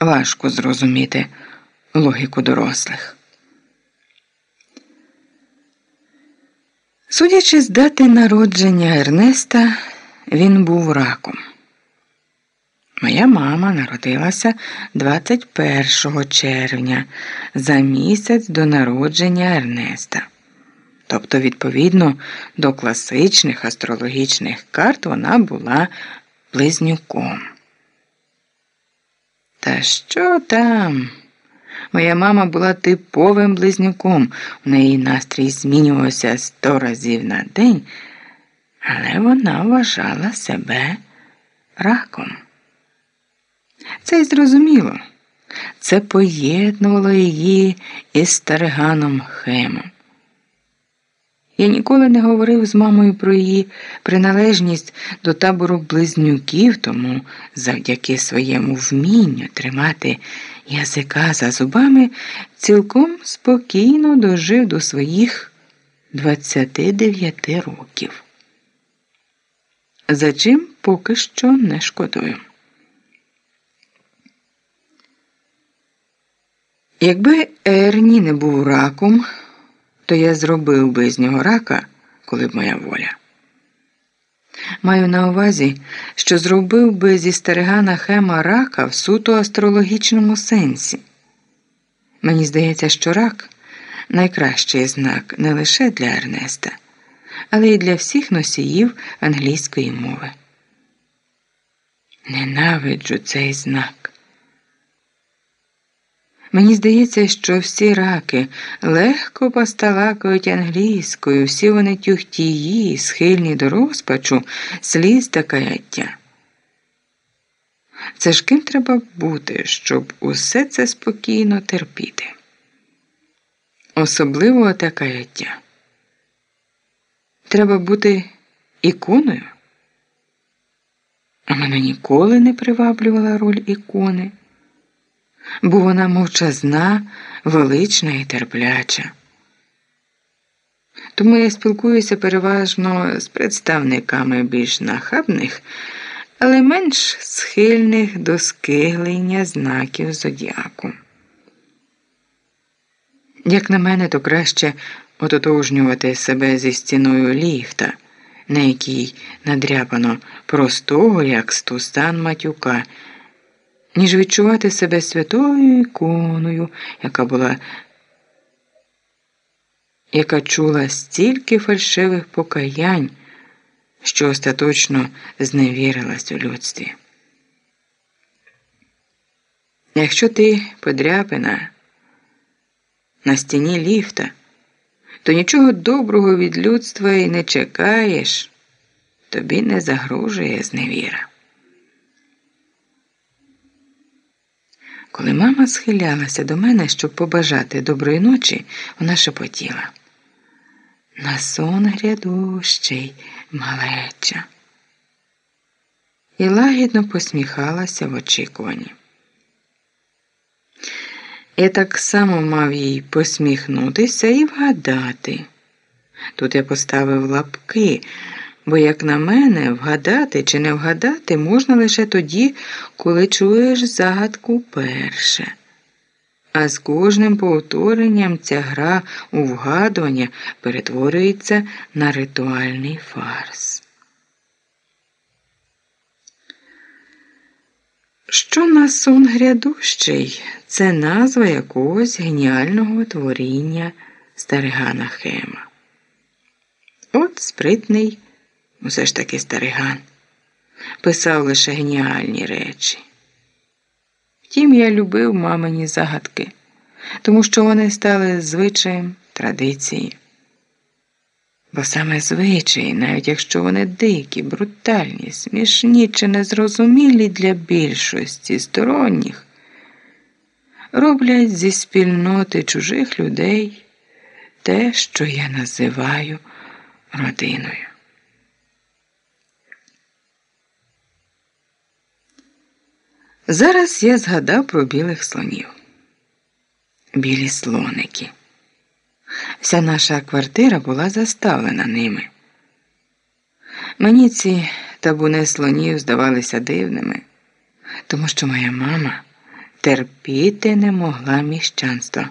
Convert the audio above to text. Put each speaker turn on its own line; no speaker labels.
важко зрозуміти логіку дорослих. Судячи з дати народження Ернеста, він був раком. Моя мама народилася 21 червня за місяць до народження Ернеста. Тобто, відповідно до класичних астрологічних карт, вона була близнюком. Що там? Моя мама була типовим близнюком, у неї настрій змінювався сто разів на день, але вона вважала себе раком. Це й зрозуміло. Це поєднувало її із стариганом Хемом. Я ніколи не говорив з мамою про її приналежність до табору близнюків, тому завдяки своєму вмінню тримати язика за зубами цілком спокійно дожив до своїх 29 років. За чим поки що не шкодую. Якби Ерні не був раком, то я зробив би з нього рака, коли б моя воля. Маю на увазі, що зробив би зі старигана Хема рака в суто астрологічному сенсі. Мені здається, що рак найкращий знак не лише для Ернеста, але й для всіх носіїв англійської мови. Ненавиджу цей знак. Мені здається, що всі раки легко посталакують англійською, всі вони тюхтії, схильні до розпачу, сліз та каяття. Це ж ким треба бути, щоб усе це спокійно терпіти? Особливо те каяття. Треба бути іконою. А мене ніколи не приваблювала роль ікони бо вона мовчазна, велична і терпляча. Тому я спілкуюся переважно з представниками більш нахабних, але менш схильних до скиглення знаків зодіаку. Як на мене, то краще ототожнювати себе зі стіною ліфта, на якій надряпано простого, як стусан матюка ніж відчувати себе святою іконою, яка була, яка чула стільки фальшивих покаянь, що остаточно зневірилась у людстві. Якщо ти подряпина на стіні ліфта, то нічого доброго від людства і не чекаєш, тобі не загрожує зневіра. Коли мама схилялася до мене, щоб побажати доброї ночі, вона шепотіла. На сон грядущий, малеча. І лагідно посміхалася в очікуванні. Я так само мав їй посміхнутися і вгадати. Тут я поставив лапки. Бо, як на мене, вгадати чи не вгадати можна лише тоді, коли чуєш загадку перше. А з кожним повторенням ця гра у вгадування перетворюється на ритуальний фарс. Що на сон грядущий це назва якогось геніального творіння Старигана Хема. От спритний. Усе ж таки стариган. Писав лише геніальні речі. Втім, я любив мамині загадки, тому що вони стали звичаєм традиції. Бо саме звичаї, навіть якщо вони дикі, брутальні, смішні чи незрозумілі для більшості сторонніх, роблять зі спільноти чужих людей те, що я називаю родиною. Зараз я згадав про білих слонів. Білі слоники. Вся наша квартира була заставлена ними. Мені ці табуни слонів здавалися дивними, тому що моя мама терпіти не могла міщанства.